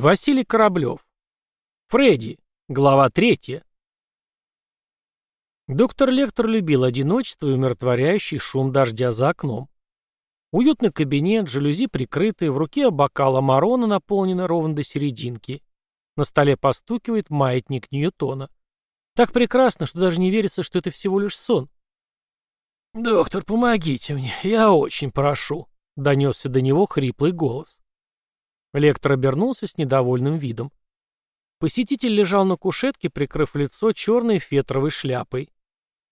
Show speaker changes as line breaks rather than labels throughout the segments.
Василий Кораблев. Фредди. Глава третья. Доктор Лектор любил одиночество и умиротворяющий шум дождя за окном. Уютный кабинет, жалюзи прикрыты, в руке бокал Амарона наполнена ровно до серединки. На столе постукивает маятник Ньютона. Так прекрасно, что даже не верится, что это всего лишь сон. «Доктор, помогите мне, я очень прошу», — донесся до него хриплый голос. Лектор обернулся с недовольным видом. Посетитель лежал на кушетке, прикрыв лицо черной фетровой шляпой.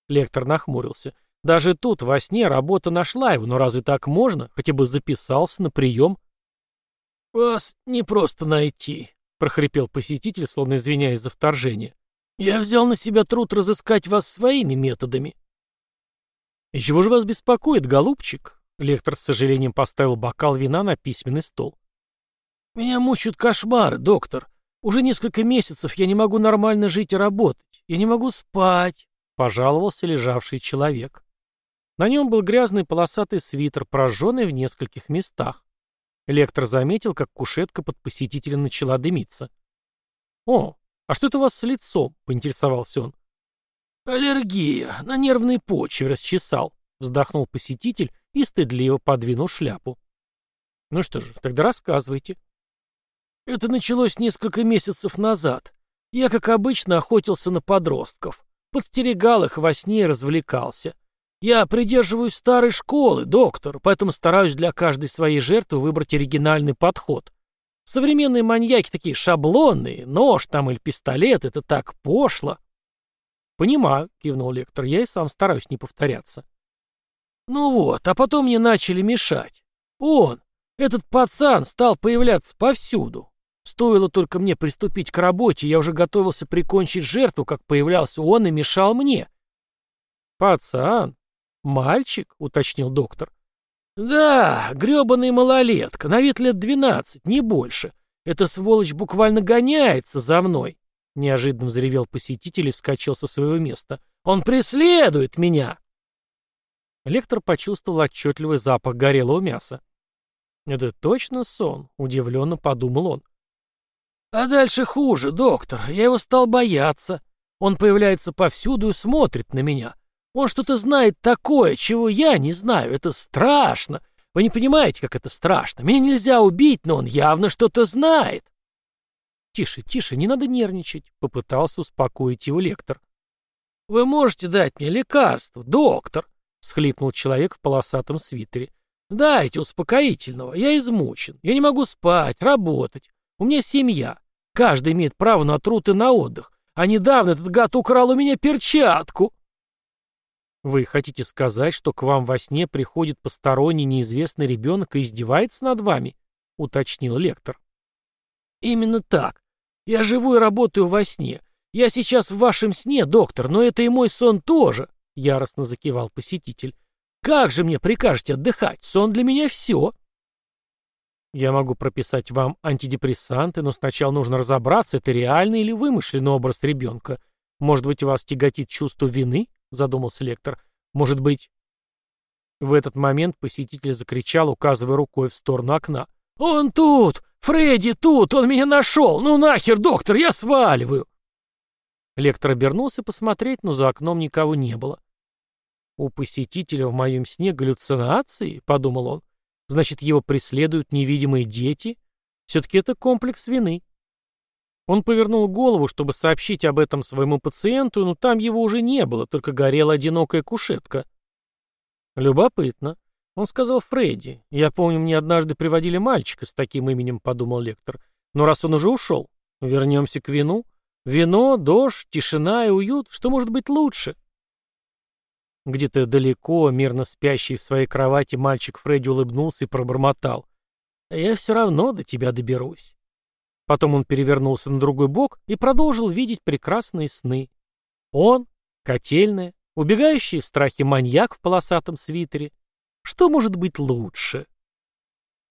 Лектор нахмурился. Даже тут, во сне, работа нашла его, но разве так можно? Хотя бы записался на прием. «Вас не просто найти», — прохрипел посетитель, словно извиняясь за вторжение. «Я взял на себя труд разыскать вас своими методами». «И чего же вас беспокоит, голубчик?» Лектор с сожалением поставил бокал вина на письменный стол. «Меня мучают кошмары, доктор. Уже несколько месяцев я не могу нормально жить и работать. Я не могу спать», — пожаловался лежавший человек. На нем был грязный полосатый свитер, прожженный в нескольких местах. Лектор заметил, как кушетка под посетителем начала дымиться. «О, а что это у вас с лицом?» — поинтересовался он. «Аллергия. На нервной почве расчесал», — вздохнул посетитель и стыдливо подвинул шляпу. «Ну что же, тогда рассказывайте». Это началось несколько месяцев назад. Я, как обычно, охотился на подростков. Подстерегал их во сне и развлекался. Я придерживаюсь старой школы, доктор, поэтому стараюсь для каждой своей жертвы выбрать оригинальный подход. Современные маньяки такие шаблонные, нож там или пистолет, это так пошло. Понимаю, кивнул лектор, я и сам стараюсь не повторяться. Ну вот, а потом мне начали мешать. Он, этот пацан, стал появляться повсюду. Стоило только мне приступить к работе, я уже готовился прикончить жертву, как появлялся он и мешал мне. «Пацан? Мальчик?» — уточнил доктор. «Да, гребаный малолетка, на вид лет двенадцать, не больше. Эта сволочь буквально гоняется за мной!» Неожиданно взревел посетитель и вскочил со своего места. «Он преследует меня!» Лектор почувствовал отчетливый запах горелого мяса. «Это точно сон?» — удивленно подумал он. А дальше хуже, доктор. Я его стал бояться. Он появляется повсюду и смотрит на меня. Он что-то знает такое, чего я не знаю. Это страшно. Вы не понимаете, как это страшно. Меня нельзя убить, но он явно что-то знает. Тише, тише, не надо нервничать, попытался успокоить его лектор. Вы можете дать мне лекарство, доктор, схлипнул человек в полосатом свитере. Дайте успокоительного, я измучен. Я не могу спать, работать. У меня семья. Каждый имеет право на труд и на отдых. А недавно этот гад украл у меня перчатку. Вы хотите сказать, что к вам во сне приходит посторонний неизвестный ребенок и издевается над вами? Уточнил лектор. Именно так. Я живу и работаю во сне. Я сейчас в вашем сне, доктор, но это и мой сон тоже, яростно закивал посетитель. Как же мне прикажете отдыхать? Сон для меня все. Я могу прописать вам антидепрессанты, но сначала нужно разобраться, это реальный или вымышленный образ ребенка. Может быть, вас тяготит чувство вины? Задумался лектор. Может быть... В этот момент посетитель закричал, указывая рукой в сторону окна. «Он тут! Фредди тут! Он меня нашел! Ну нахер, доктор, я сваливаю!» Лектор обернулся посмотреть, но за окном никого не было. «У посетителя в моем сне галлюцинации?» — подумал он. Значит, его преследуют невидимые дети? Все-таки это комплекс вины. Он повернул голову, чтобы сообщить об этом своему пациенту, но там его уже не было, только горела одинокая кушетка. Любопытно. Он сказал Фредди. Я помню, мне однажды приводили мальчика с таким именем, подумал лектор. Но раз он уже ушел, вернемся к вину. Вино, дождь, тишина и уют. Что может быть лучше? Где-то далеко, мирно спящий в своей кровати, мальчик Фредди улыбнулся и пробормотал. «Я все равно до тебя доберусь». Потом он перевернулся на другой бок и продолжил видеть прекрасные сны. Он, котельная, убегающий в страхе маньяк в полосатом свитере. Что может быть лучше?